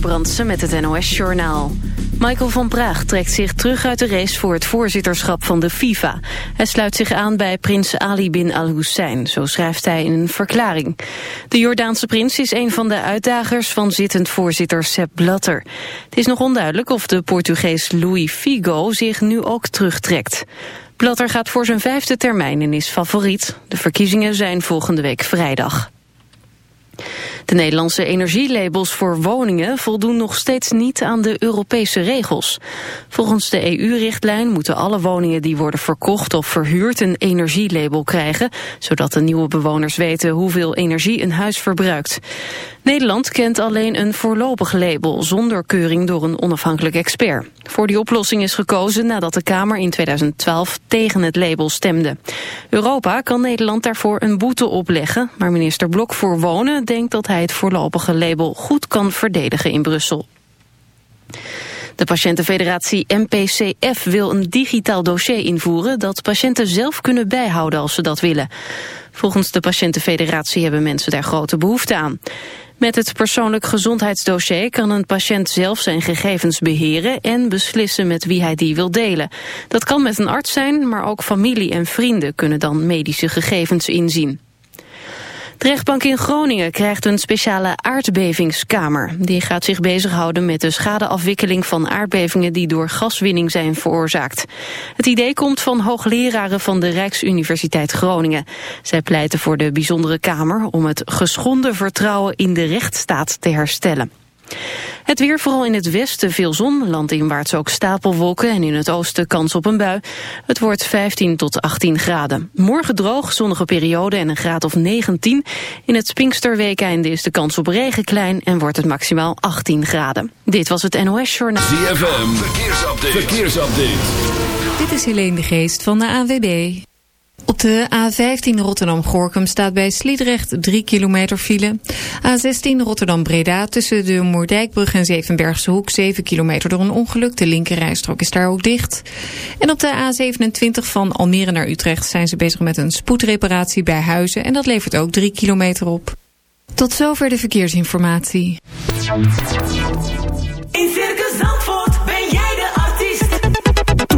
Brandsen met het NOS-journaal. Michael van Praag trekt zich terug uit de race voor het voorzitterschap van de FIFA. Hij sluit zich aan bij prins Ali bin al-Hussein, zo schrijft hij in een verklaring. De Jordaanse prins is een van de uitdagers van zittend voorzitter Sepp Blatter. Het is nog onduidelijk of de Portugees Louis Figo zich nu ook terugtrekt. Blatter gaat voor zijn vijfde termijn en is favoriet. De verkiezingen zijn volgende week vrijdag. De Nederlandse energielabels voor woningen voldoen nog steeds niet aan de Europese regels. Volgens de EU-richtlijn moeten alle woningen die worden verkocht of verhuurd een energielabel krijgen, zodat de nieuwe bewoners weten hoeveel energie een huis verbruikt. Nederland kent alleen een voorlopig label zonder keuring door een onafhankelijk expert. Voor die oplossing is gekozen nadat de Kamer in 2012 tegen het label stemde. Europa kan Nederland daarvoor een boete opleggen, maar minister Blok voor Wonen denkt dat hij het voorlopige label goed kan verdedigen in Brussel. De patiëntenfederatie MPCF wil een digitaal dossier invoeren dat patiënten zelf kunnen bijhouden als ze dat willen. Volgens de patiëntenfederatie hebben mensen daar grote behoefte aan. Met het persoonlijk gezondheidsdossier kan een patiënt zelf zijn gegevens beheren en beslissen met wie hij die wil delen. Dat kan met een arts zijn, maar ook familie en vrienden kunnen dan medische gegevens inzien. De rechtbank in Groningen krijgt een speciale aardbevingskamer. Die gaat zich bezighouden met de schadeafwikkeling van aardbevingen die door gaswinning zijn veroorzaakt. Het idee komt van hoogleraren van de Rijksuniversiteit Groningen. Zij pleiten voor de bijzondere kamer om het geschonden vertrouwen in de rechtsstaat te herstellen. Het weer vooral in het westen veel zon, landinwaarts ook stapelwolken en in het oosten kans op een bui. Het wordt 15 tot 18 graden. Morgen droog, zonnige periode en een graad of 19. In het Pinksterweekeinde is de kans op regen klein en wordt het maximaal 18 graden. Dit was het NOS Journaal. ZFM, verkeersupdate. verkeersupdate. Dit is Helene de Geest van de AWB. Op de A15 Rotterdam-Gorkum staat bij Sliedrecht 3 kilometer file. A16 Rotterdam-Breda tussen de Moerdijkbrug en Zevenbergse Hoek 7 kilometer door een ongeluk. De linkerrijstrook is daar ook dicht. En op de A27 van Almere naar Utrecht zijn ze bezig met een spoedreparatie bij Huizen. En dat levert ook 3 kilometer op. Tot zover de verkeersinformatie. In Circus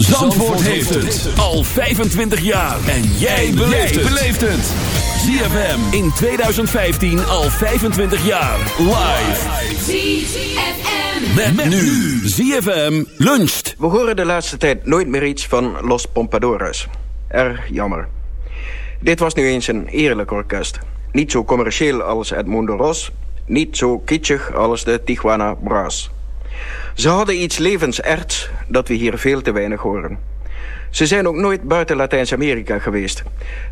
Zandvoort heeft het al 25 jaar. En jij beleeft het. ZFM in 2015 al 25 jaar. Live. ZFM. Met, met nu. ZFM luncht. We horen de laatste tijd nooit meer iets van Los Pompadores. Erg jammer. Dit was nu eens een eerlijk orkest. Niet zo commercieel als Edmundo Ros. Niet zo kitschig als de Tijuana Brass. Ze hadden iets levenserts dat we hier veel te weinig horen. Ze zijn ook nooit buiten Latijns-Amerika geweest.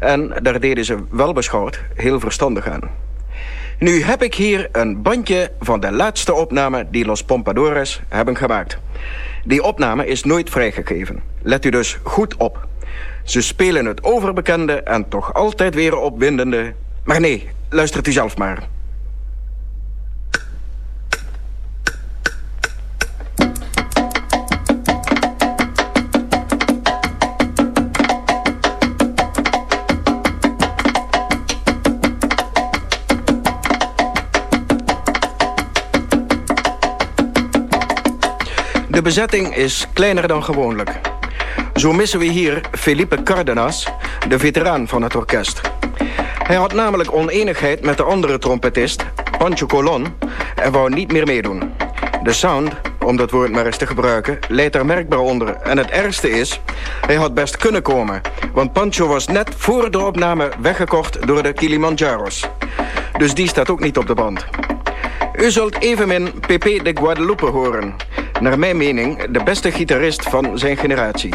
En daar deden ze wel beschouwd heel verstandig aan. Nu heb ik hier een bandje van de laatste opname die Los Pompadores hebben gemaakt. Die opname is nooit vrijgegeven. Let u dus goed op. Ze spelen het overbekende en toch altijd weer opwindende... Maar nee, luistert u zelf maar. De bezetting is kleiner dan gewoonlijk. Zo missen we hier Felipe Cardenas, de veteraan van het orkest. Hij had namelijk oneenigheid met de andere trompetist, Pancho Colon, en wou niet meer meedoen. De sound, om dat woord maar eens te gebruiken, leidt er merkbaar onder. En het ergste is, hij had best kunnen komen. Want Pancho was net voor de opname weggekocht door de Kilimanjaro's. Dus die staat ook niet op de band. U zult evenmin Pepe de Guadalupe horen. Naar mijn mening de beste gitarist van zijn generatie.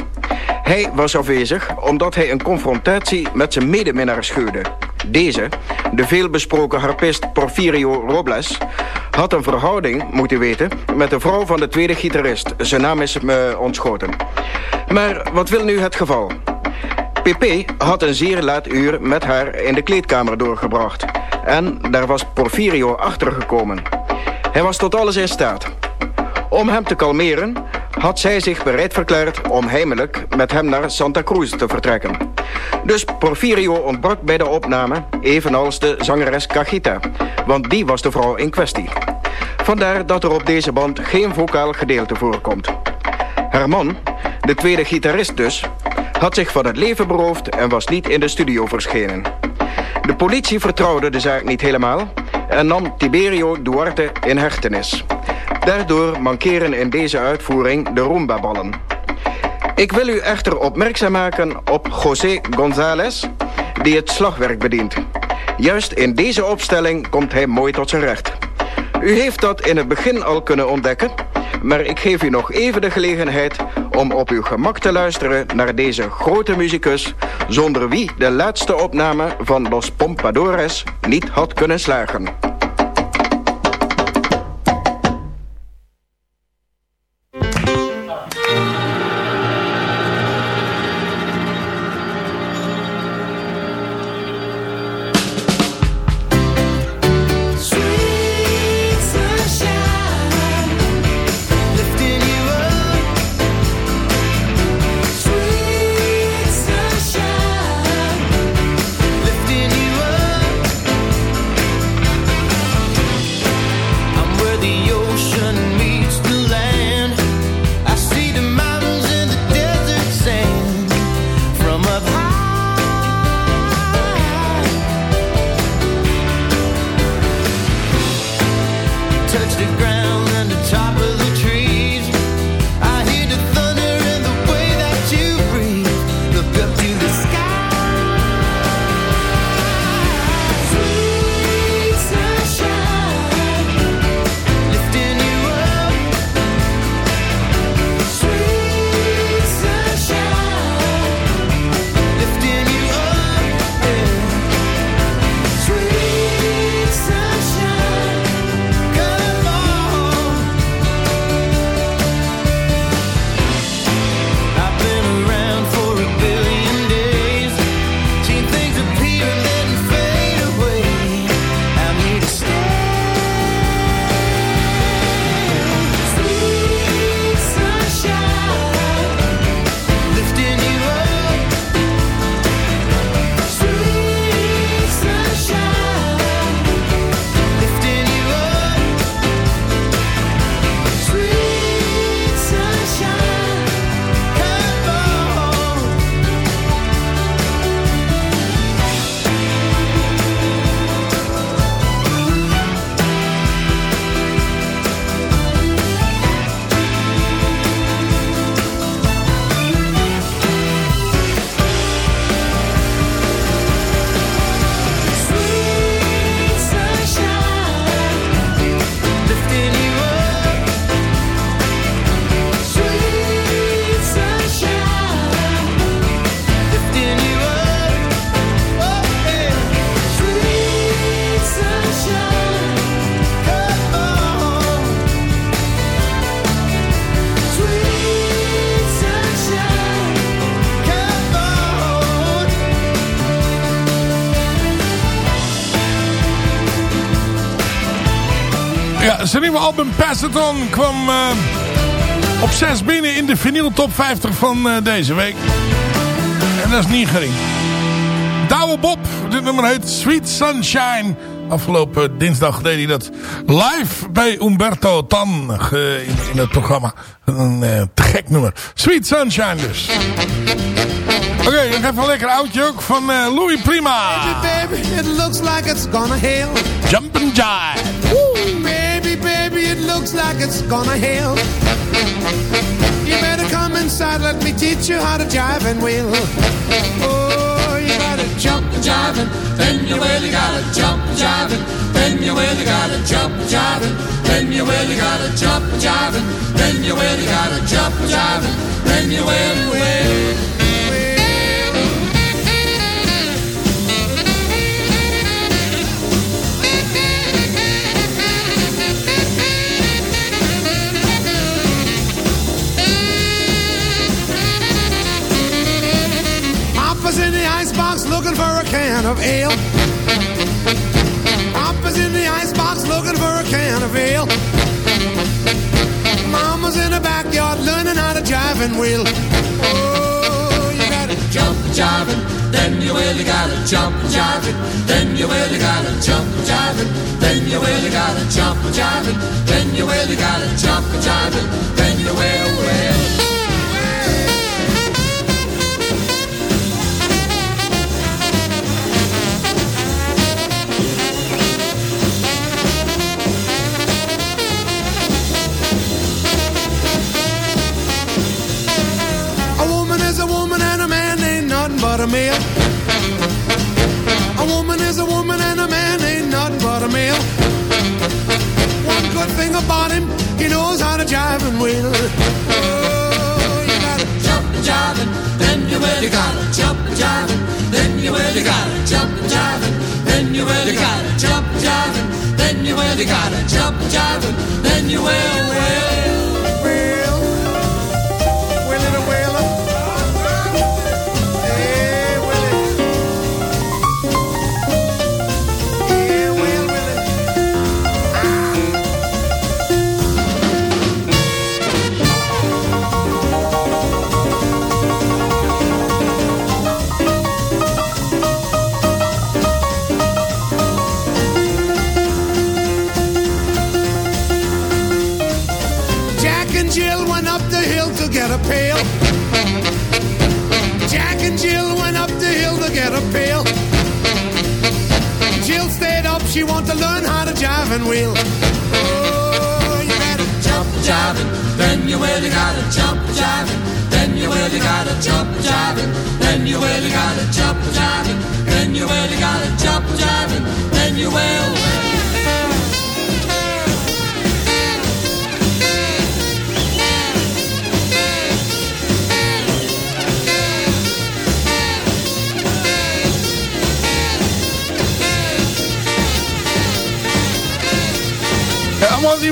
Hij was afwezig omdat hij een confrontatie met zijn medeminnaar schuwde. Deze, de veelbesproken harpist Porfirio Robles... had een verhouding, moet u weten, met de vrouw van de tweede gitarist. Zijn naam is me ontschoten. Maar wat wil nu het geval? PP had een zeer laat uur met haar in de kleedkamer doorgebracht. En daar was Porfirio achtergekomen. Hij was tot alles in staat. Om hem te kalmeren had zij zich bereid verklaard om heimelijk met hem naar Santa Cruz te vertrekken. Dus Porfirio ontbrak bij de opname, evenals de zangeres Cajita, want die was de vrouw in kwestie. Vandaar dat er op deze band geen vocaal gedeelte voorkomt. Haar man, de tweede gitarist dus, had zich van het leven beroofd en was niet in de studio verschenen. De politie vertrouwde de zaak niet helemaal en nam Tiberio Duarte in hechtenis. Daardoor mankeren in deze uitvoering de Roomba-ballen. Ik wil u echter opmerkzaam maken op José González, die het slagwerk bedient. Juist in deze opstelling komt hij mooi tot zijn recht. U heeft dat in het begin al kunnen ontdekken, maar ik geef u nog even de gelegenheid om op uw gemak te luisteren naar deze grote muzikus, zonder wie de laatste opname van Los Pompadores niet had kunnen slagen. Nieuwe album Pass It On kwam eh, op 6 binnen in de vinyl top 50 van eh, deze week. En dat is niet gering. Douwe Bob, dit nummer heet Sweet Sunshine. Afgelopen dinsdag deed hij dat live bij Umberto Tan in, in het programma. Een eh, te gek nummer. Sweet Sunshine dus. Oké, nog even een lekker oudje ook van Louis Prima. Baby, it looks like it's gonna hail. Jump and Jive. Looks like it's gonna hail. You better come inside, let me teach you how to jive and wheel. Oh, you gotta jump and jive and then you really gotta jump and jive and then you really gotta jump and jive and then you really gotta jump and jive and then you really gotta jump and jive and then you really, really. Can of ale. Papa's in the icebox looking for a can of ale. Mama's in the backyard learning how to jive and wheel. Oh, you gotta jump jiving, then you really gotta jump jiving, then you really gotta jump jiving, then you really gotta jump jiving, then you really gotta jump jiving, then you will, will. A male. A woman is a woman and a man ain't nothing but a male. One good thing about him, he knows how to jive and wheel. Oh, you gotta jump and jive and then you really gotta jump and jive and then you really gotta jump and jive and then you really gotta jump and jive and then you really gotta jump and jive and then you will, will, will. And wheel. Oh, you gotta jump jiving, then you really gotta jump jiving, then you really gotta jump jiving, then you really gotta jump jiving, then you really gotta jump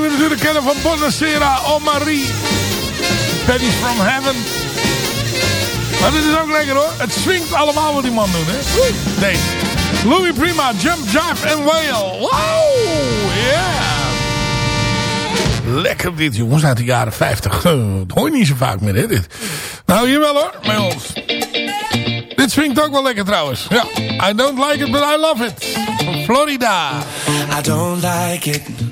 we natuurlijk kennen van Bonacera, Oh Marie. From Heaven. Maar dit is ook lekker hoor. Het swingt allemaal wat die man doet, hè. Deze. Louis Prima, Jump, Jive en Wail. Wow, yeah. Lekker dit, jongens, uit de jaren 50. Dat hoor je niet zo vaak meer, hè, dit. Nou, hier wel hoor, bij ons. Dit swingt ook wel lekker trouwens. Ja, I don't like it, but I love it. Florida. I don't like it.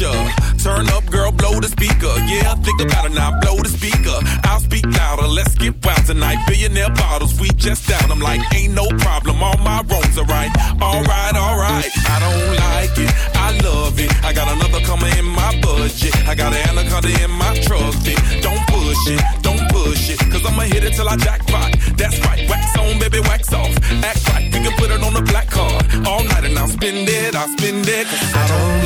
Ya. Turn up, girl, blow the speaker. Yeah, think about it now, blow the speaker. I'll speak louder, let's get wild tonight. Billionaire bottles, we just down. I'm like, ain't no problem, all my wrongs are right. Alright, alright, I don't like it, I love it. I got another coming in my budget. I got an anaconda in my trusty. Don't push it, don't push it, cause I'ma hit it till I jackpot. That's right, wax on, baby, wax off. Act right, we can put it on the black card. All night and I'll spend it, I'll spend it. I don't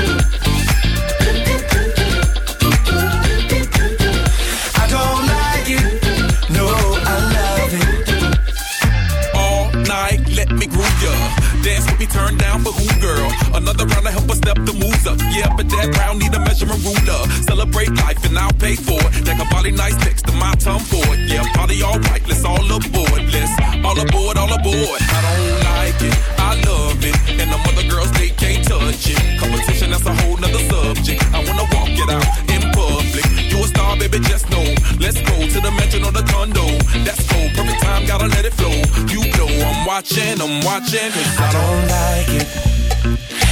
Another round to help us step the moves up. Yeah, but that round need a measurement ruler. Celebrate life and I'll pay for it. That body nice next to my tongue for it. Yeah, party all right. Let's all aboard. Let's all aboard, all aboard. I don't like it. I love it. And the other girls, they can't touch it. Competition, that's a whole nother subject. I wanna walk it out in public. You a star, baby, just know. Let's go to the mansion or the condo. That's cool. Perfect time, gotta let it flow. You know I'm watching, I'm watching. Cause I don't like it.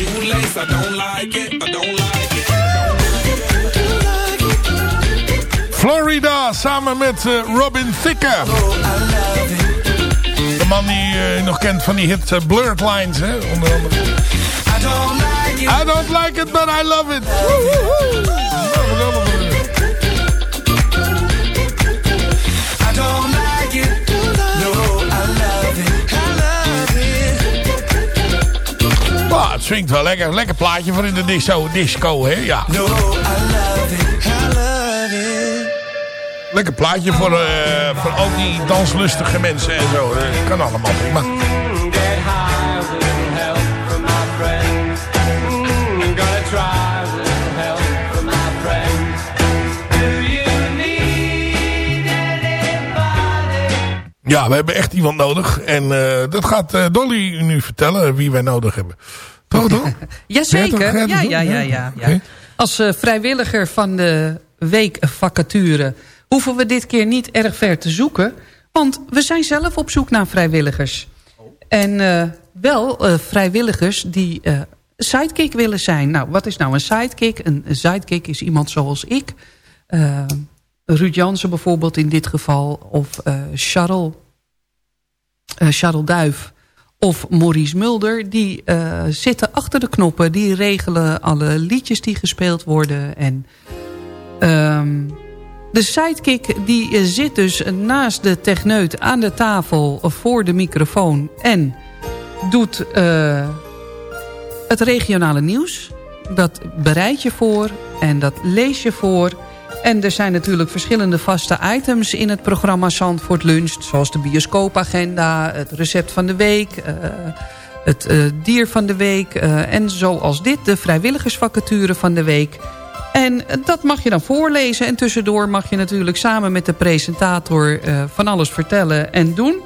Shoelace. I don't like it. I don't like it. Florida samen met eh, Robin Thicke. De man die eh, je nog kent van die hit eh, Blurred Lines, hè, onder andere. I don't like it, but I love it. Swingt wel lekker. Lekker plaatje voor in de disco, disco hè? Ja. No, I love it. I love it. Lekker plaatje voor, eh, voor al die danslustige mensen en zo. Dat kan allemaal prima. Ja, we hebben echt iemand nodig. En eh, dat gaat eh, Dolly nu vertellen wie wij nodig hebben. Toch? Jazeker. Ja, ja, ja, ja. ja. Als eh, vrijwilliger van de weekvacature hoeven we dit keer niet erg ver te zoeken. Want we zijn zelf op zoek naar vrijwilligers. En eh, wel eh, vrijwilligers die sidekick willen zijn. Nou, wat is nou een sidekick? Een sidekick is iemand zoals ik. Ruud Jansen bijvoorbeeld in dit geval. Of Charles, Charles Duif. Of Maurice Mulder. Die eh, zitten achter de knoppen. Die regelen alle liedjes die gespeeld worden. En ehm, de sidekick die eh, zit dus naast de techneut aan de tafel voor de microfoon. En doet eh, het regionale nieuws. Dat bereid je voor en dat lees je voor. En er zijn natuurlijk verschillende vaste items in het programma Zandvoort Lunch. Zoals de bioscoopagenda, het recept van de week, eh, het eh, dier van de week. eh, en zoals dit, de vrijwilligersvacature van de week. En dat mag je dan voorlezen. En tussendoor mag je natuurlijk samen met de presentator van alles vertellen en doen.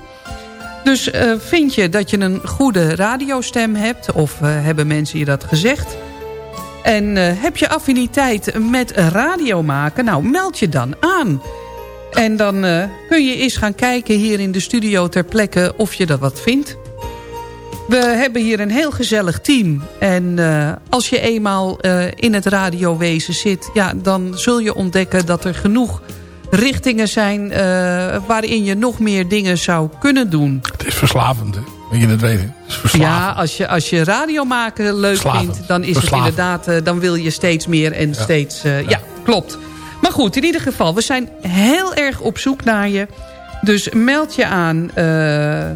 Dus vind je dat je een goede radiostem hebt... of hebben mensen je dat gezegd... en eh, heb je affiniteit met radio maken... nou, meld je dan aan. En dan eh, kun je eens gaan kijken hier in de studio ter plekke... of je dat wat vindt. We hebben hier een heel gezellig team. En eh, als je eenmaal in het radiowezen zit... Ja, dan zul je ontdekken dat er genoeg richtingen zijn... waarin je nog meer dingen zou kunnen doen. Het is verslavend, hè? Moet je dat weten. Ja, als je, als je radio maken leuk Verslavend. vindt... dan is Verslavend. het inderdaad... eh, dan wil je steeds meer en steeds... eh, ja. klopt. Maar goed, in ieder geval, we zijn heel erg op zoek naar je. Dus meld je aan eh,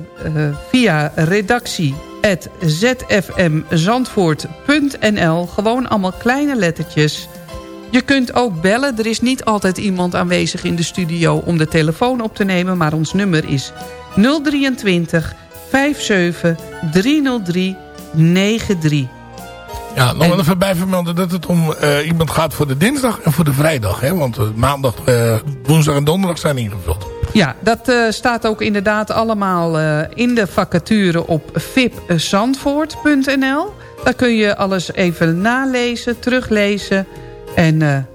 via redactie.zfmzandvoort.nl. Gewoon allemaal kleine lettertjes. Je kunt ook bellen. Er is niet altijd iemand aanwezig in de studio om de telefoon op te nemen. Maar ons nummer is 023 57 303 93. Ja, nog wel even bijvermelden dat het om eh, iemand gaat voor de dinsdag en voor de vrijdag. Hè? Want eh, maandag, eh, woensdag en donderdag zijn ingevuld. Ja, dat staat ook inderdaad allemaal in de vacature op vipzandvoort.nl. Daar kun je alles even nalezen, teruglezen. En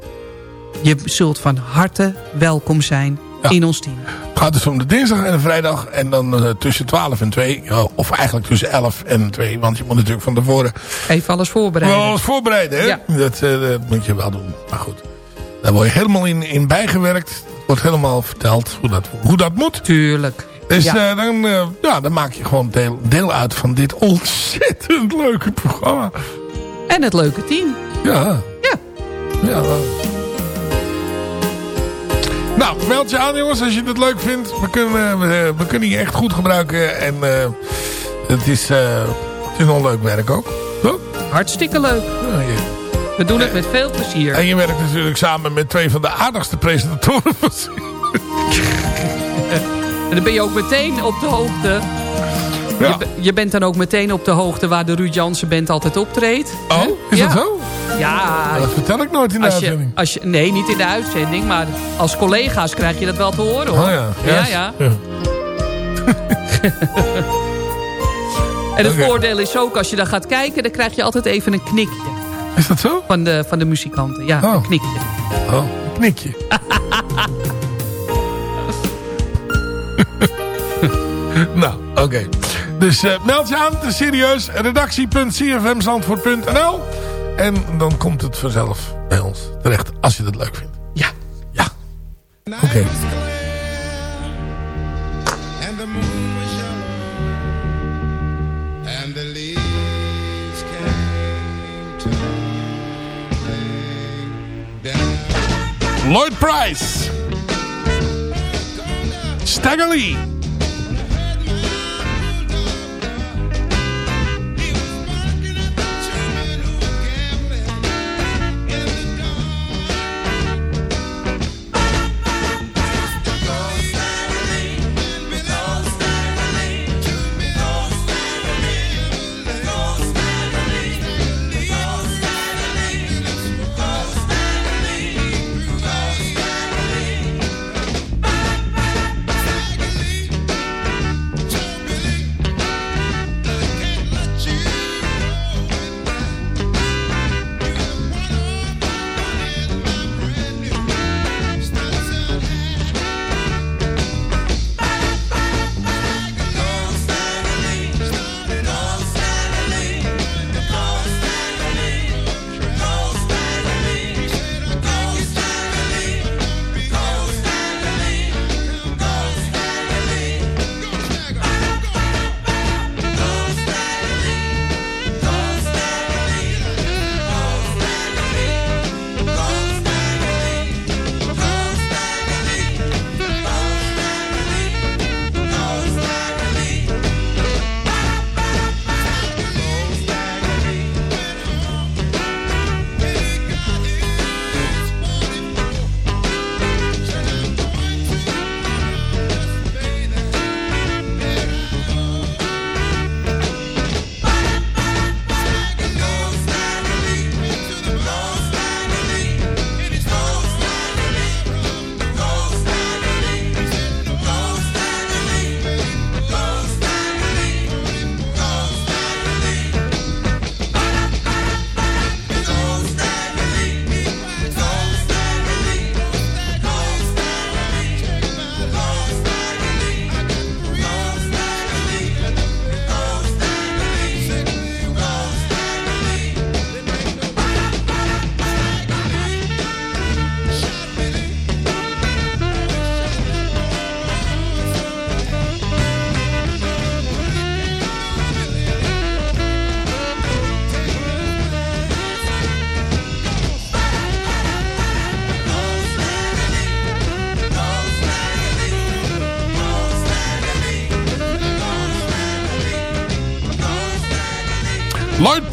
je zult van harte welkom zijn in ons team. Het gaat dus om de dinsdag en de vrijdag. En dan eh, tussen 12 en 2. Ja, of eigenlijk tussen 11 en 2. Want je moet natuurlijk van tevoren Even alles voorbereiden. wel alles voorbereiden. Hè? Ja. Dat, eh, dat moet je wel doen. Maar goed. Daar word je helemaal in, in bijgewerkt. Wordt helemaal verteld hoe dat, hoe dat moet. Tuurlijk. Dus Ja. eh, dan, ja, dan maak je gewoon deel, deel uit van dit ontzettend leuke programma. En het leuke team. Ja. Ja. Ja. Nou, meld je aan jongens als je het leuk vindt. We kunnen, we, we kunnen je echt goed gebruiken. En eh, het, is, eh, het is nog leuk werk ook. Toch? Hartstikke leuk. Ja, We doen het met veel plezier. En je werkt natuurlijk samen met twee van de aardigste presentatoren van En dan ben je ook meteen op de hoogte. Ja. Je, be- je bent dan ook meteen op de hoogte waar de Ruud Jansen Band altijd optreedt. Oh, is Ja. dat zo? Ja. Dat vertel ik nooit in de Als je, uitzending. als je, nee, niet in de uitzending, maar als collega's krijg je dat wel te horen hoor. Oh ja. ja, ja. En het voordeel is ook, als je dan gaat kijken, dan krijg je altijd even een knikje. Is dat zo? Van de, van de muzikanten, ja, Oh. een knikje. Oh, een knikje. nou, oké. Dus eh, meld je aan, het is serieus. redactie.cfmzandvoort.nl En dan komt het vanzelf bij ons terecht, als je dat leuk vindt. Ja. Ja. Oké. And the moon was yellow, and the leaves came tumbling down. Lloyd Price. Stagger Lee.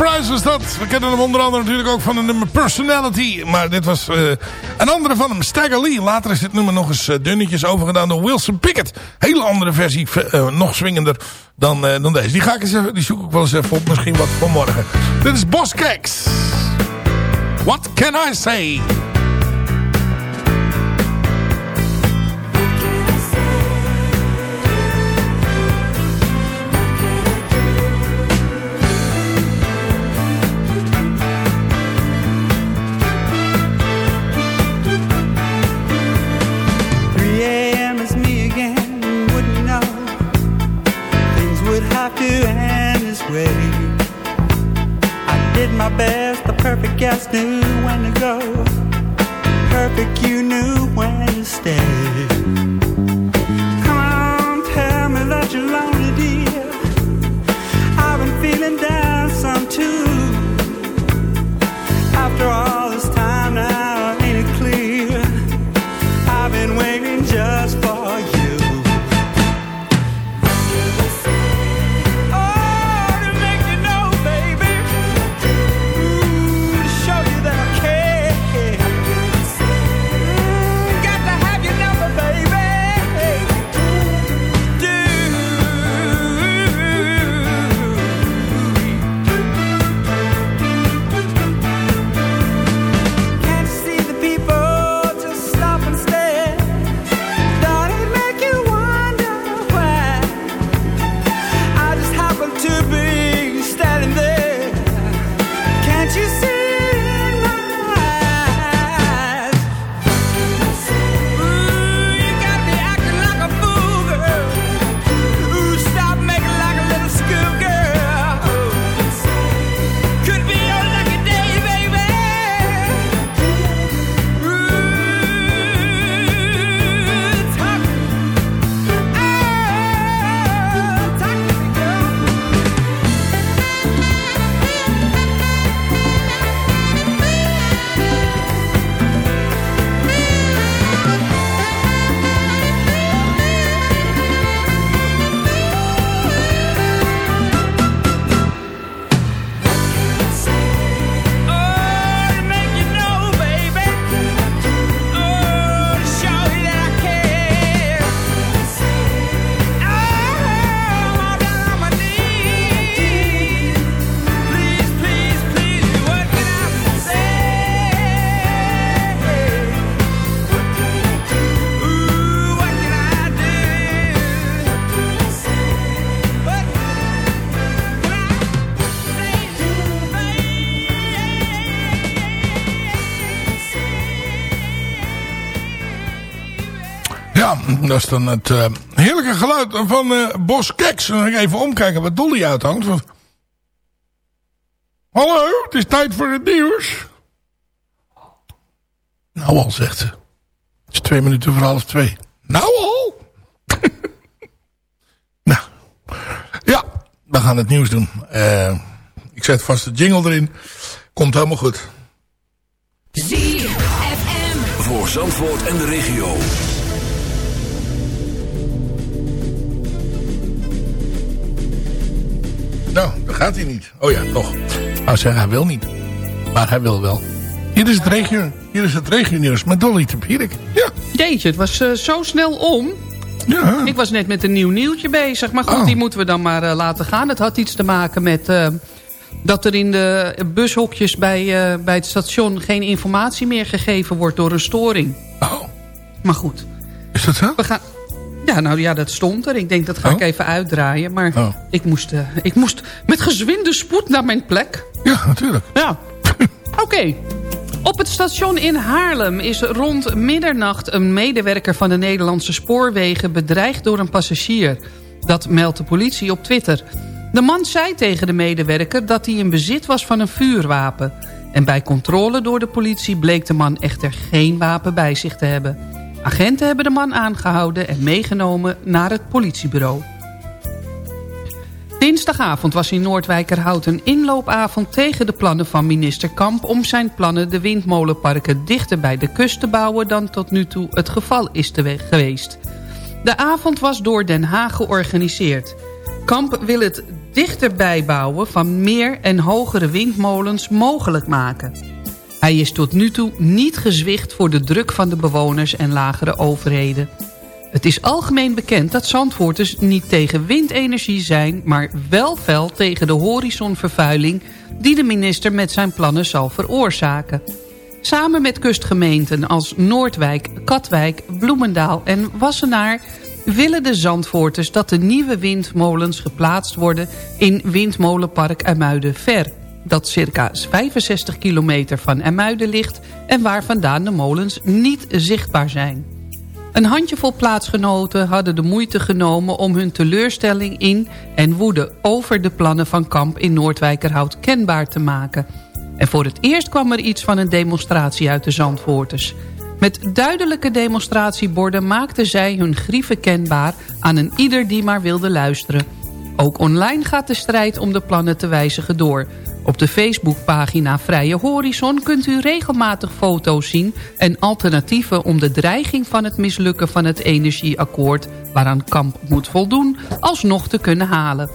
Price was dat. We kennen hem onder andere natuurlijk ook van de nummer Personality. Maar dit was uh, een andere van hem, Stagger Lee. Later is dit nummer nog eens uh, dunnetjes overgedaan door Wilson Pickett. Hele andere versie, uh, nog swingender dan, dan deze. Die ga ik eens even, die zoek ik wel eens even op. Misschien wat voor morgen. Dit is Boss Keks. What can I say? Perfect knew when to go. Perfect, you knew when to stay. Dat is dan het uh, heerlijke geluid van uh, Bos Keks. Dan ga ik even omkijken wat Dolly uithangt. Want... Hallo, het is tijd voor het nieuws. Nou al, zegt ze. Het is twee minuten voor half twee. Nou al? nou, ja, we gaan het nieuws doen. Uh, ik zet vast de jingle erin. Komt helemaal goed. ZFM. Voor Zandvoort en de regio. Gaat hij niet. Oh ja, toch. Nou zeggen, hij wil niet. Maar hij wil wel. Hier is het regio, hier is het regionieuws met Dolly. Ja. Jeetje, het was uh, zo snel om. Ja. Ik was net met een nieuw nieuwtje bezig. Maar goed, Oh. die moeten we dan maar uh, laten gaan. Het had iets te maken met... Uh, dat er in de bushokjes bij, bij het station... geen informatie meer gegeven wordt door een storing. Oh. Maar goed. Is dat zo? We gaan... Ja, nou ja, dat stond er. Ik denk, dat ga Oh. ik even uitdraaien. Maar Oh. ik, moest, uh, ik moest met gezwinde spoed naar mijn plek. Ja, natuurlijk. Ja. Oké. Okay. Op het station in Haarlem is rond middernacht... een medewerker van de Nederlandse spoorwegen bedreigd door een passagier. Dat meldt de politie op Twitter. De man zei tegen de medewerker dat hij in bezit was van een vuurwapen. En bij controle door de politie bleek de man echter geen wapen bij zich te hebben. Agenten hebben de man aangehouden en meegenomen naar het politiebureau. Dinsdagavond was in Noordwijkerhout een inloopavond tegen de plannen van minister Kamp... om zijn plannen de windmolenparken dichter bij de kust te bouwen... dan tot nu toe het geval is geweest. De avond was door Den Haag georganiseerd. Kamp wil het dichterbij bouwen van meer en hogere windmolens mogelijk maken. Hij is tot nu toe niet gezwicht voor de druk van de bewoners en lagere overheden. Het is algemeen bekend dat Zandvoorters niet tegen windenergie zijn... maar wel fel tegen de horizonvervuiling... die de minister met zijn plannen zal veroorzaken. Samen met kustgemeenten als Noordwijk, Katwijk, Bloemendaal en Wassenaar... willen de Zandvoorters dat de nieuwe windmolens geplaatst worden... in Windmolenpark Amuiden-Ver... dat circa 65 kilometer van Amuiden ligt... en waar vandaan de molens niet zichtbaar zijn. Een handjevol plaatsgenoten hadden de moeite genomen om hun teleurstelling in en woede over de plannen van Kamp in Noordwijkerhout kenbaar te maken. En voor het eerst kwam er iets van een demonstratie uit de Zandvoorters. Met duidelijke demonstratieborden maakten zij hun grieven kenbaar aan een ieder die maar wilde luisteren. Ook online gaat de strijd om de plannen te wijzigen door. Op de Facebookpagina Vrije Horizon kunt u regelmatig foto's zien... en alternatieven om de dreiging van het mislukken van het energieakkoord... waaraan Kamp moet voldoen, alsnog te kunnen halen.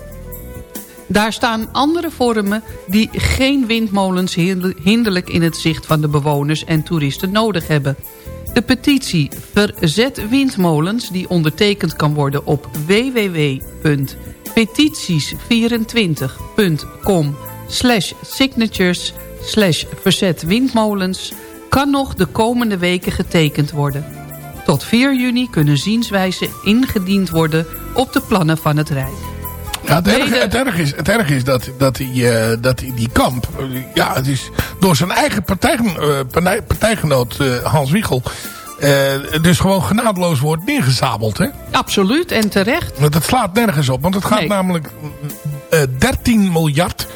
Daar staan andere vormen die geen windmolens hinderlijk in het zicht van de bewoners en toeristen nodig hebben. De petitie Verzet Windmolens, die ondertekend kan worden op www.petities24.com slash signatures slash verzet windmolens kan nog de komende weken getekend worden. Tot 4 juni kunnen zienswijzen ingediend worden op de plannen van het Rijk. Ja, het, erg, het, erg is, het erg is dat, dat, die, uh, dat die, die kamp, uh, ja, het is door zijn eigen partij, uh, partij, partijgenoot Hans Wiegel, dus gewoon genadeloos wordt neergezabeld. Hè? Absoluut, en terecht. Want het slaat nergens op, want het gaat Nee. namelijk 13 miljard.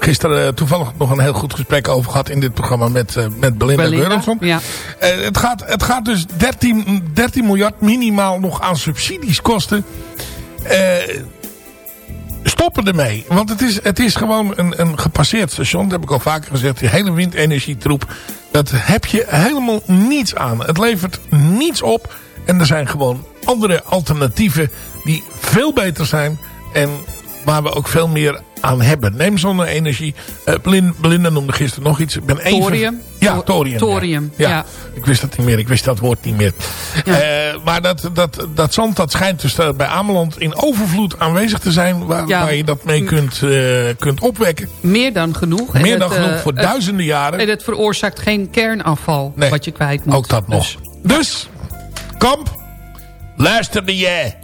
Gisteren toevallig nog een heel goed gesprek over gehad in dit programma met, met Belinda, Belinda, ja. het, gaat, het gaat dus 13, 13 miljard minimaal nog aan subsidies kosten. Stoppen ermee. Want het is, het is gewoon een, een gepasseerd station. Dat heb ik al vaker gezegd. Die hele windenergietroep. Dat heb je helemaal niets aan. Het levert niets op. En er zijn gewoon andere alternatieven die veel beter zijn. En waar we ook veel meer aan hebben. Neem zonne-energie. Uh, Belinda, noemde gisteren nog iets. Ik ben even... Thorium. Ja, Tho- thorium. thorium, Ja. ja. Ik wist dat niet meer. Ik wist dat woord niet meer. Eh, maar dat, dat, dat zand dat schijnt dus eh, bij Ameland in overvloed aanwezig te zijn. Waar, waar je dat mee kunt, kunt opwekken. Meer dan genoeg. En Meer dan het, genoeg voor duizenden jaren. En het veroorzaakt geen kernafval Nee. wat je kwijt moet. Ook dat nog. Dus Dus, Kamp, luisterde jij.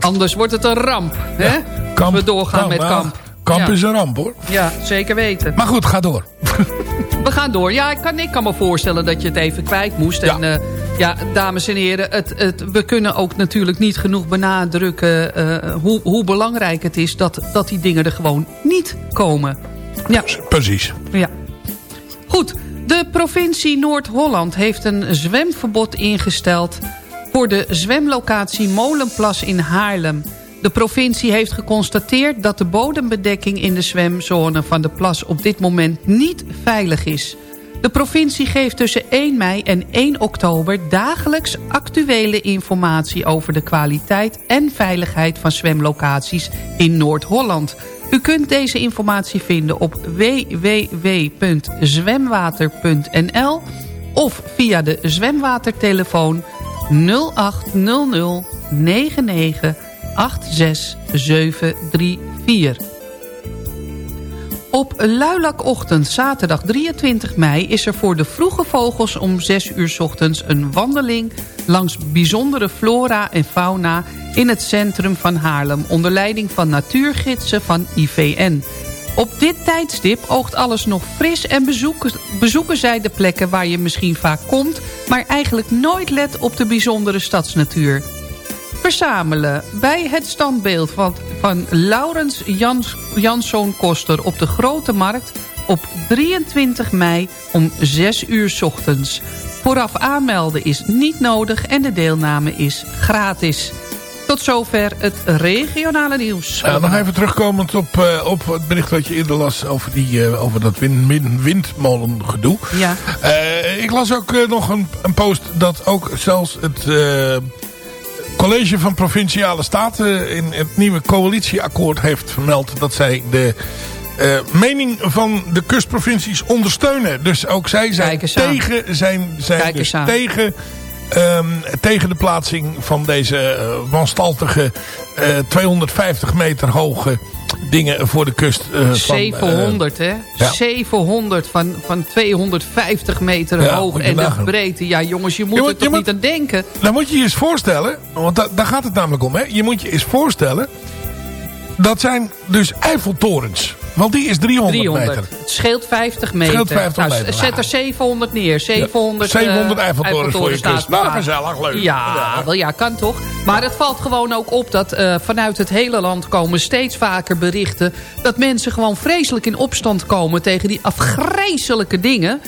anders wordt het een ramp. Hè? Als we doorgaan Nou, met nou, kamp. Kamp Ja. is een ramp hoor. Ja, zeker weten. Maar goed, ga door. We gaan door. Ja, ik kan, ik kan me voorstellen dat je het even kwijt moest. Ja. En eh, ja, dames en heren, het, het, we kunnen ook natuurlijk niet genoeg benadrukken... eh, hoe, hoe belangrijk het is dat, dat die dingen er gewoon niet komen. Ja. Precies. Ja. Goed, de provincie Noord-Holland heeft een zwemverbod ingesteld... voor de zwemlocatie Molenplas in Haarlem. De provincie heeft geconstateerd dat de bodembedekking in de zwemzone van de plas op dit moment niet veilig is. De provincie geeft tussen 1 mei en 1 oktober dagelijks actuele informatie over de kwaliteit en veiligheid van zwemlocaties in Noord-Holland. U kunt deze informatie vinden op www.zwemwater.nl of via de zwemwatertelefoon 0800 99 86734. Op luilakochtend zaterdag 23 mei is er voor de vroege vogels om 6 uur ochtends een wandeling langs bijzondere flora en fauna in het centrum van Haarlem onder leiding van natuurgidsen van IVN. Op dit tijdstip oogt alles nog fris en bezoeken, bezoeken zij de plekken waar je misschien vaak komt, maar eigenlijk nooit let op de bijzondere stadsnatuur. Verzamelen bij het standbeeld van, van Laurens Jans, Janszoon Koster op de Grote Markt op 23 mei om 6 uur 's ochtends. Vooraf aanmelden is niet nodig en de deelname is gratis. Tot zover het regionale nieuws. Uh, nog even terugkomend op, uh, op het bericht wat je eerder las over, die, uh, over dat wind, wind, windmolengedoe. Ja. Uh, ik las ook nog een, een, post dat ook zelfs het college van Provinciale Staten in het nieuwe coalitieakkoord heeft vermeld dat zij de eh, mening van de kustprovincies ondersteunen. Dus ook zij zijn tegen, zijn, zijn dus tegen, ehm, tegen de plaatsing van deze eh, wanstaltige eh, 250 meter hoge dingen voor de kust. eh, van, eh, 700, hè? ja. 700 van, van 250 meter Ja, hoog en de nagaan. breedte. Ja, jongens, je moet Je moet- er toch moet- niet aan denken. Dan moet je je eens voorstellen, want da- daar gaat het namelijk om. Hè? Je moet je eens voorstellen, dat zijn dus Eiffeltorens. Want die is 300, 300. meter. Het scheelt 50 meter. Scheelt 50 Nou, meter. Zet er 700 neer. 700, 700 eh, Eiffeltorens voor je kust. Nou, gezellig, leuk. Ja, Ja. wel ja, kan toch. Maar het valt gewoon ook op dat eh, vanuit het hele land komen steeds vaker berichten... dat mensen gewoon vreselijk in opstand komen tegen die afgrijzelijke dingen...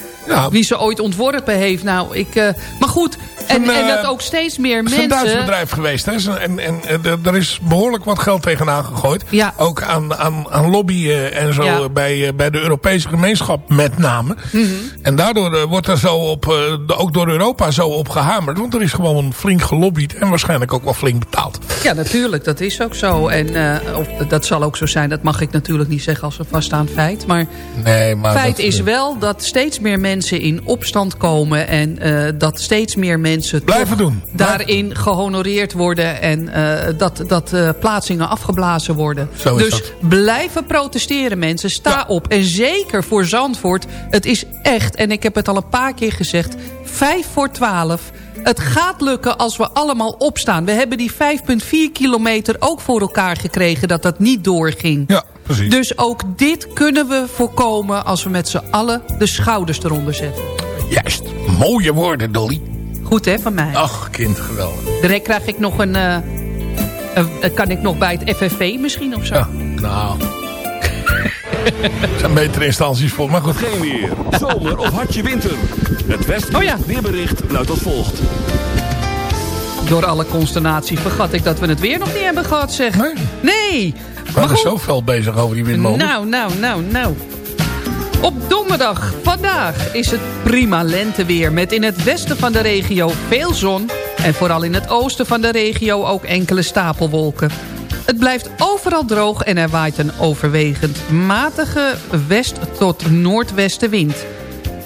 wie ze ooit ontworpen heeft. Nou, ik... eh, maar goed, en, Een, en eh, dat ook steeds meer Het is een mensen... Duits bedrijf geweest. Hè? En, en, en er- is behoorlijk wat geld tegenaan gegooid. Ja. Ook aan, aan, aan lobbyen en zo Ja. eh, bij, eh, bij de Europese gemeenschap met name. Mhm. En daardoor eh, wordt er zo op, eh, ook door Europa zo op gehamerd. Want er is gewoon flink gelobbyd en waarschijnlijk ook wel flink betaald. Ja, natuurlijk, dat is ook zo. En eh, of, dat zal ook zo zijn, dat mag ik natuurlijk niet zeggen als een vaststaand feit. Maar Nee, maar feit dat, is eh, wel dat steeds meer mensen in opstand komen... en eh, dat steeds meer mensen Blijven toch doen. daarin gehonoreerd worden... en eh, dat, dat eh, plaatsingen afgeblazen worden. Zo dus blijven protesteren mensen, sta op. En zeker voor Zandvoort, het is echt... en ik heb het al een paar keer gezegd, 5 voor 12... Het gaat lukken als we allemaal opstaan. We hebben die 5,4 kilometer ook voor elkaar gekregen dat dat niet doorging. Ja, precies. Dus ook dit kunnen we voorkomen als we met z'n allen de schouders eronder zetten. Juist. Mooie woorden, Dolly. Goed hè, van mij. Ach, kind, geweldig. Direct krijg ik nog een... eh, een- kan ik nog bij het FFV misschien of zo? Ja, nou... Er zijn betere instanties voor, maar goed. Geen weer, zomer of hartje winter. Het West Oh ja. weerbericht luidt als volgt. Door alle consternatie vergat ik dat we het weer nog niet hebben gehad, zeg. Nee. Nee. We Maar zo fel bezig over die windmolen. Nou, nou, nou, nou. Op donderdag, vandaag, is het prima lenteweer... met in het westen van de regio veel zon... en vooral in het oosten van de regio ook enkele stapelwolken. Het blijft overal droog en er waait een overwegend matige west- tot noordwestenwind.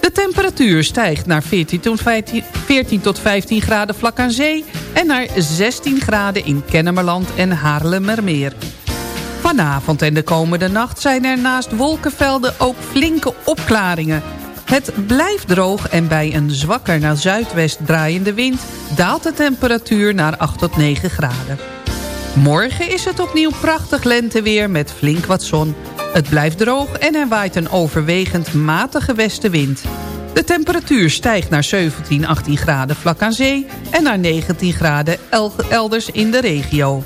De temperatuur stijgt naar 14 tot 15, 14 tot 15 graden vlak aan zee... en naar 16 graden in Kennemerland en Haarlemmermeer. Vanavond en de komende nacht zijn er naast wolkenvelden ook flinke opklaringen. Het blijft droog en bij een zwakker naar zuidwest draaiende wind... daalt de temperatuur naar 8 tot 9 graden. Morgen is het opnieuw prachtig lenteweer met flink wat zon. Het blijft droog en er waait een overwegend matige westenwind. De temperatuur stijgt naar 17, 18 graden vlak aan zee... en naar 19 graden el- elders in de regio.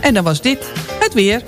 En dan was dit het weer.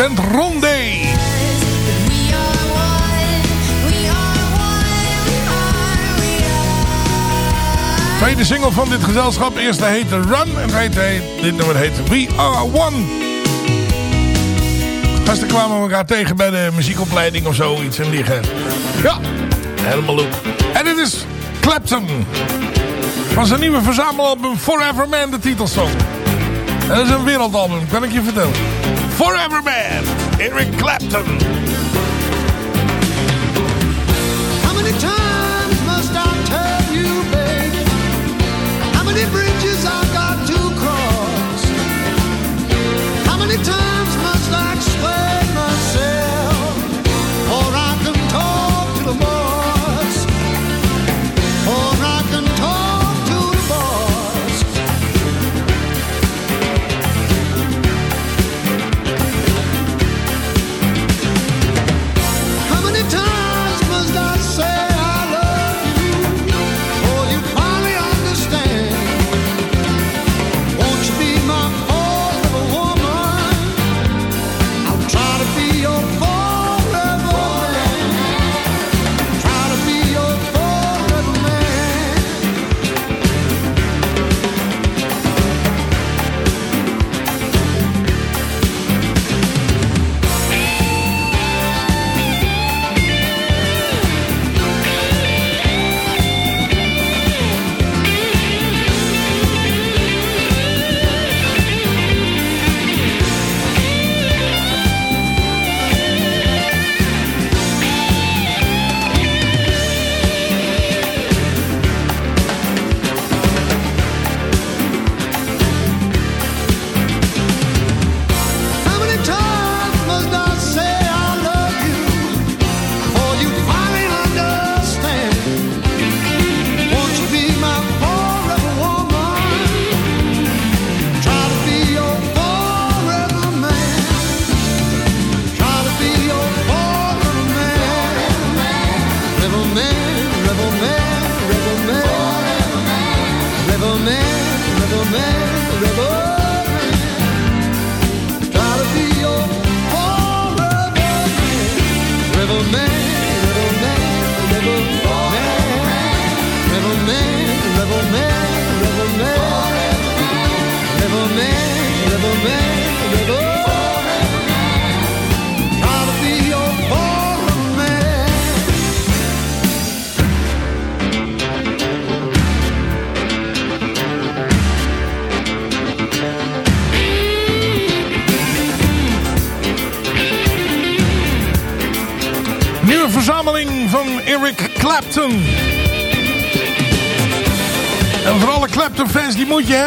Band Rondé. Tweede single van dit gezelschap. Eerste heette Run. En heette, dit nummer heet We Are One. Gasten kwamen elkaar tegen bij de muziekopleiding of zoiets en liggen. Ja, helemaal leuk. En dit is Clapton. Van zijn nieuwe verzamelalbum Forever Man, de titelsong. En dat is een wereldalbum, kan ik je vertellen. Forever Man, Eric Clapton.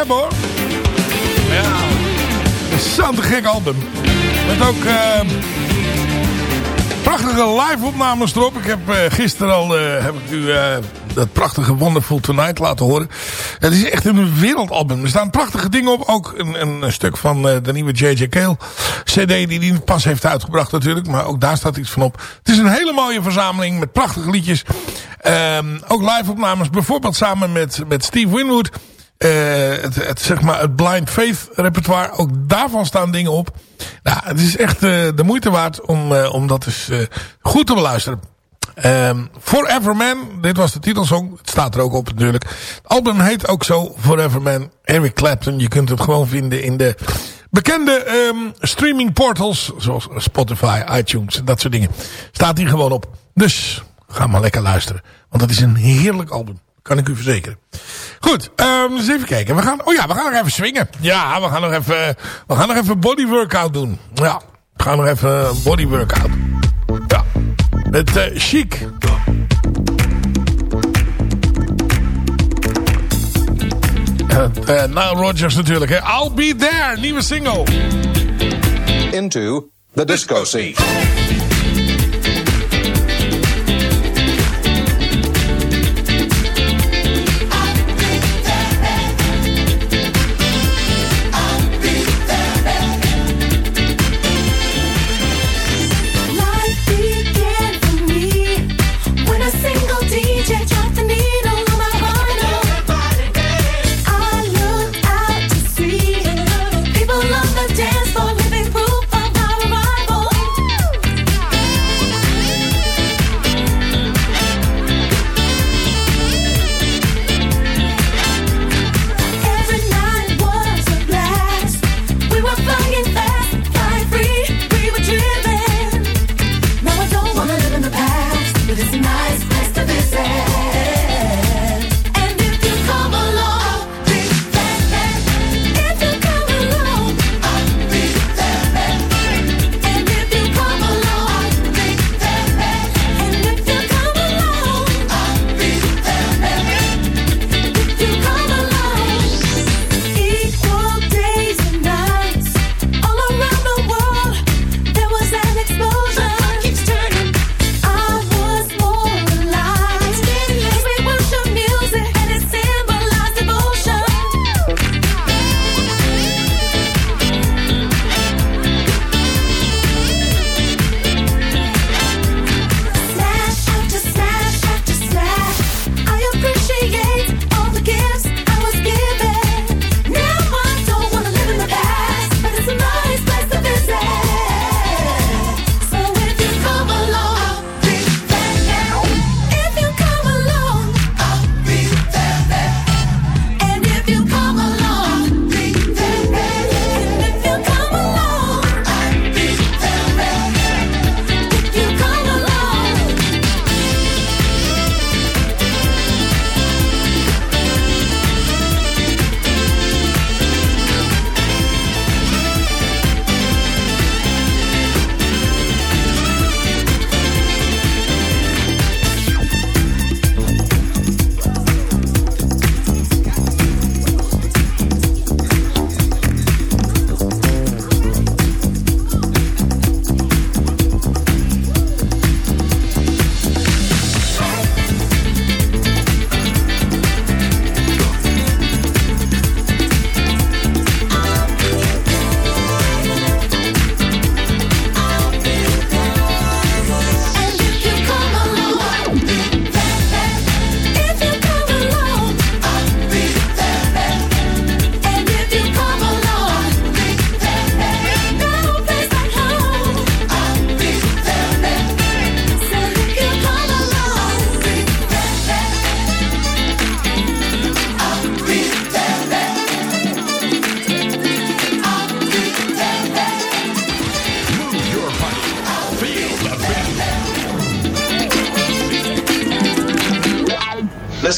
Hebben hoor. Ja. Zo'n gek album. Met ook eh, prachtige live-opnames erop. Ik heb eh, gisteren al eh, heb ik u dat prachtige Wonderful Tonight laten horen. Het is echt een wereldalbum. Er staan prachtige dingen op. Ook een, een stuk van de nieuwe J.J. Cale CD die hij pas heeft uitgebracht natuurlijk. Maar ook daar staat iets van op. Het is een hele mooie verzameling met prachtige liedjes. Ehm, ook live-opnames. Bijvoorbeeld samen met, met Steve Winwood. Eh, het, het, zeg maar het Blind Faith repertoire. Ook daarvan staan dingen op. Nou, het is echt eh, de moeite waard om, eh, om dat eens goed te beluisteren. Ehm, Forever Man, dit was de titelsong. Het staat er ook op natuurlijk. Het album heet ook zo, Forever Man. Eric Clapton, je kunt het gewoon vinden in de bekende ehm, streaming portals. Zoals Spotify, iTunes en dat soort dingen. Staat hier gewoon op. Dus ga maar lekker luisteren. Want het is een heerlijk album. Kan ik u verzekeren. Goed, um, eens even kijken. We gaan, oh ja, we gaan nog even swingen. Ja, we gaan nog even, we gaan nog even body workout doen. Ja, we gaan nog even body workout. Ja, met uh, Chic. Uh, Nile Rodgers natuurlijk. Hè. I'll Be There, nieuwe single. Into the disco scene.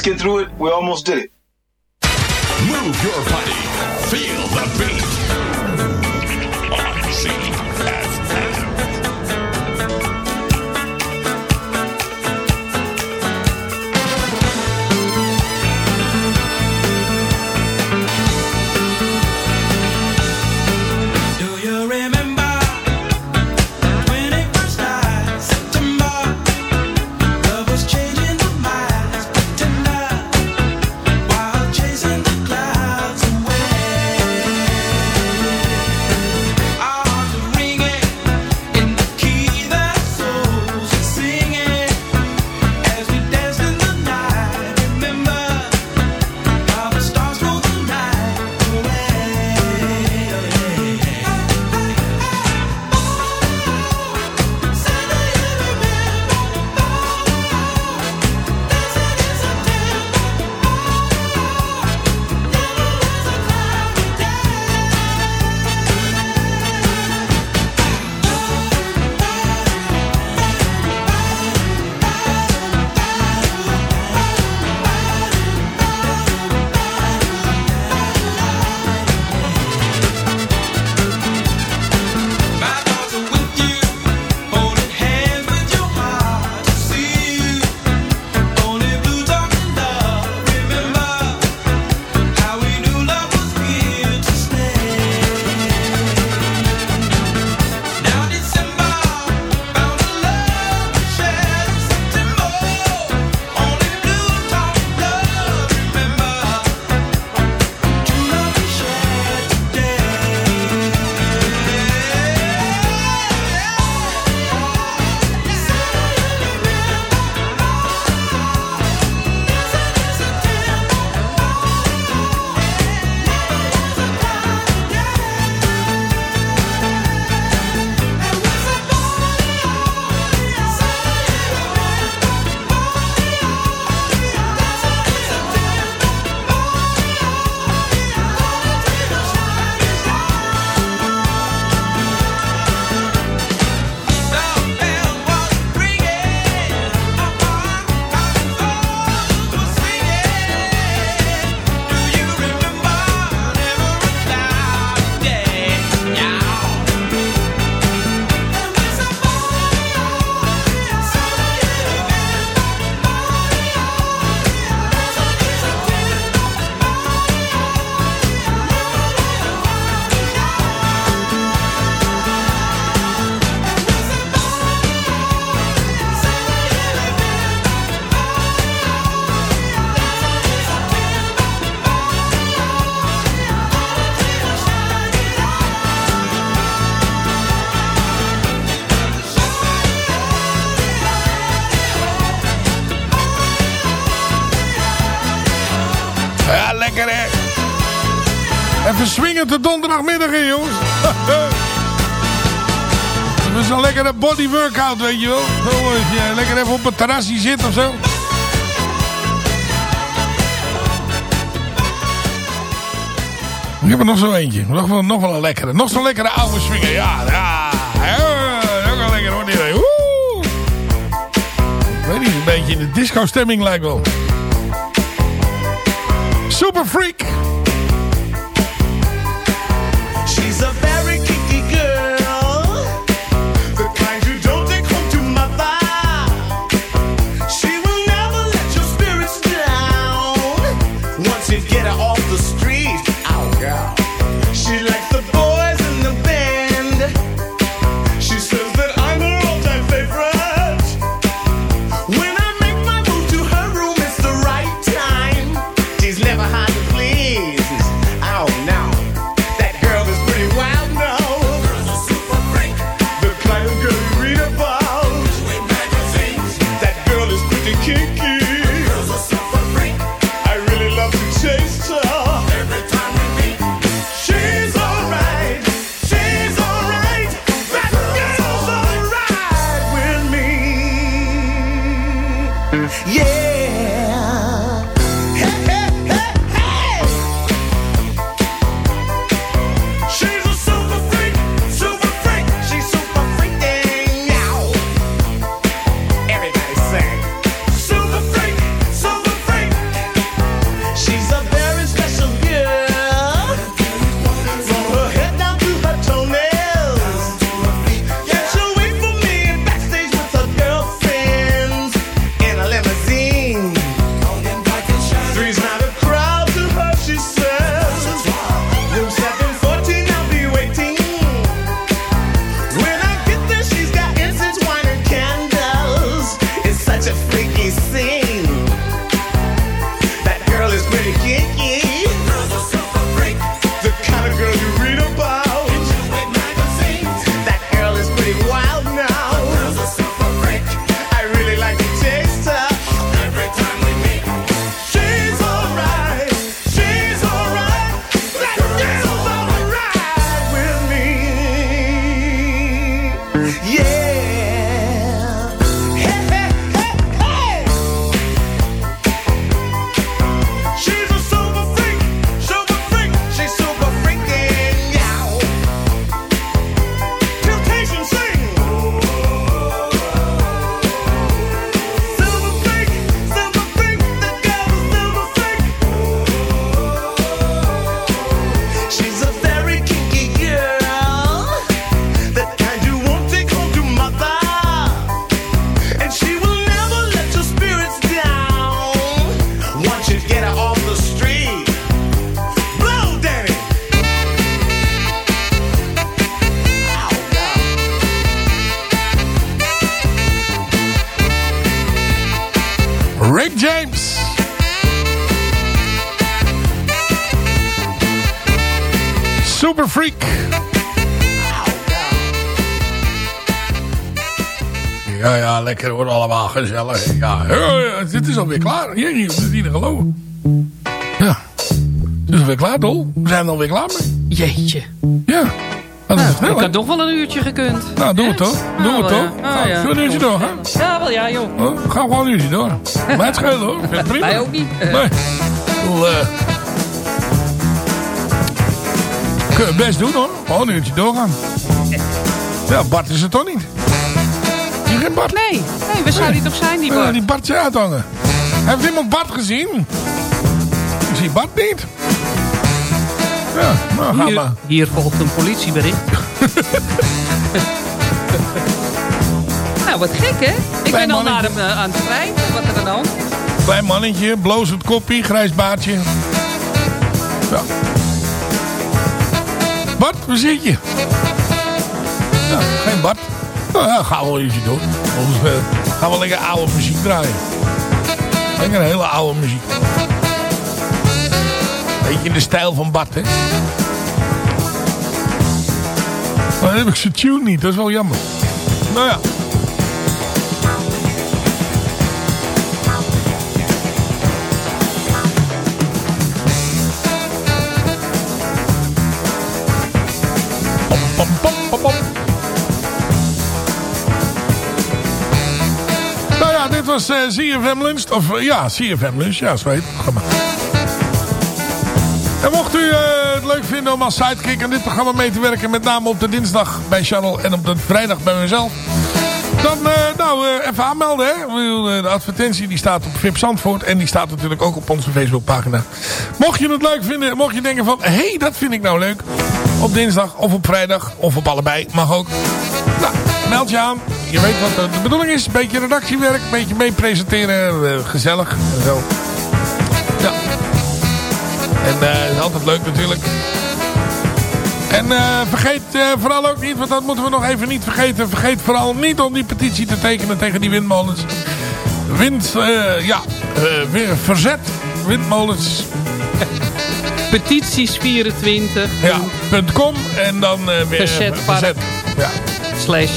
Get through it. We almost did it. Even swingen tot donderdagmiddag in, jongens. Dat is een lekkere body workout, weet je wel. Je lekker even op het terrasje zit of zo. Ik heb er nog zo eentje. Nog wel, nog wel een lekkere. Nog zo'n lekkere oude swinger. Ja, ja. ja ook wel lekker hoor. Die. Ik weet niet, een beetje in de disco stemming lijkt wel. Super Freak. Gezellig. Ja, dit is alweer klaar. Hier, je moet het niet geloven. Ja, het is alweer klaar, Dol. We zijn er alweer klaar mee. Jeetje. Ja. Dat is Nou, snel, ik hè? had toch wel een uurtje gekund. Nou, doe het toch? Doe Nou, het wel, toch? ja. Ah, Ga, ja. Zullen we een uurtje doorgaan? Ja, wel ja, joh. Oh, ga gewoon een uurtje door. Mij het schelen hoor. Prima. Wij ook niet. Nee. Ik bedoel, eh, Kun je best doen hoor. Gewoon een uurtje doorgaan. Ja, Bart is het toch niet? Bart? Nee, nee, waar zou die toch zijn, die Ja, Bart? die Bart zijn uithangen. Heeft iemand Bart gezien? Ik zie Bart niet. Ja, nou ga Hier, maar. hier volgt een politiebericht. nou, wat gek, hè? Ik Klein ben al naar hem eh, aan het schrijven. Wat er dan? Klein mannetje, blozend koppie, grijs baardje. Ja. Bart, waar zit je? Ja, geen Bart. Nou ja, gaan we wel uurtje door. Anders eh, gaan we lekker oude muziek draaien. Lekker hele oude muziek. Beetje in de stijl van Bart, hè? Maar dan heb ik zijn tune niet, dat is wel jammer. Nou ja. Was eh, CFM Lunch. Of eh, ja, CFM Lunch. Ja, zo heet het programma. En mocht u eh, het leuk vinden om als sidekick aan dit programma mee te werken. Met name op de dinsdag bij Charles en op de vrijdag bij mezelf. Dan nou, even aanmelden. Hè. De advertentie die staat op VIP Zandvoort. En die staat natuurlijk ook op onze Facebookpagina. Mocht je het leuk vinden. Mocht je denken van. Hé, hey, dat vind ik nou leuk. Op dinsdag of op vrijdag. Of op allebei. Mag ook. Nou, meld je aan. Je weet wat de bedoeling is. Een beetje redactiewerk. Een beetje mee presenteren. eh, gezellig. En zo. Ja. En eh, is altijd leuk natuurlijk. En eh, vergeet eh, vooral ook niet, want dat moeten we nog even niet vergeten. Vergeet vooral niet om die petitie te tekenen tegen die windmolens. Wind, eh, ja, eh, weer verzet windmolens. Petities 24. Ja, .com en dan eh, weer Verzet verzet. Ja. Slash.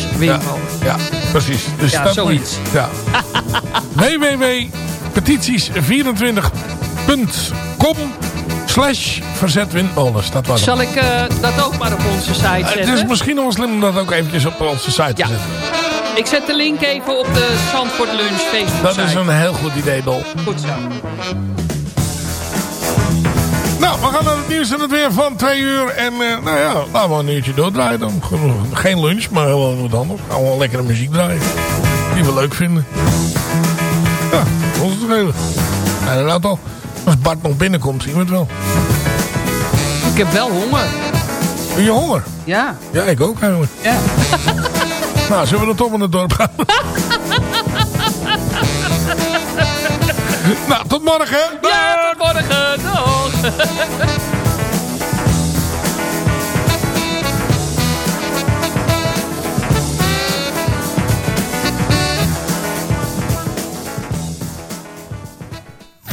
Ja, precies. Dus Ja, dat moet zoiets. Ja. www.petities24.com slash verzet windmolens. Dat was. Zal ik eh, dat ook maar op onze site Eh, zetten? Het is misschien nog wel slim om dat ook eventjes op onze site te zetten. Ik zet de link even op de Zandvoort Lunch Facebook Dat site. is een heel goed idee, Dol. Goed zo. Nou, we gaan naar het nieuws en het weer van twee uur. En eh, nou ja, laten we een uurtje doordraaien dan. Genoeg- Geen lunch, maar gewoon wat anders. Gaan we wel lekkere muziek draaien. Die we leuk vinden. Ja, ons het schelen. Ja, inderdaad al. Als Bart nog binnenkomt, zien we het wel. Ik heb wel honger. Heb je honger? Ja. Ja, ik ook eigenlijk. Ja. nou, zullen we dan toch in het dorp gaan? nou, tot morgen. Ja, tot morgen. Doeg.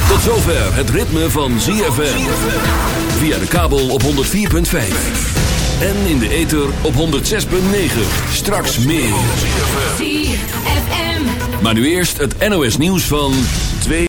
Tot zover het ritme van ZFM. Via de kabel op 104.5. En in de ether op 106.9. Straks meer. Maar nu eerst het NOS nieuws van 2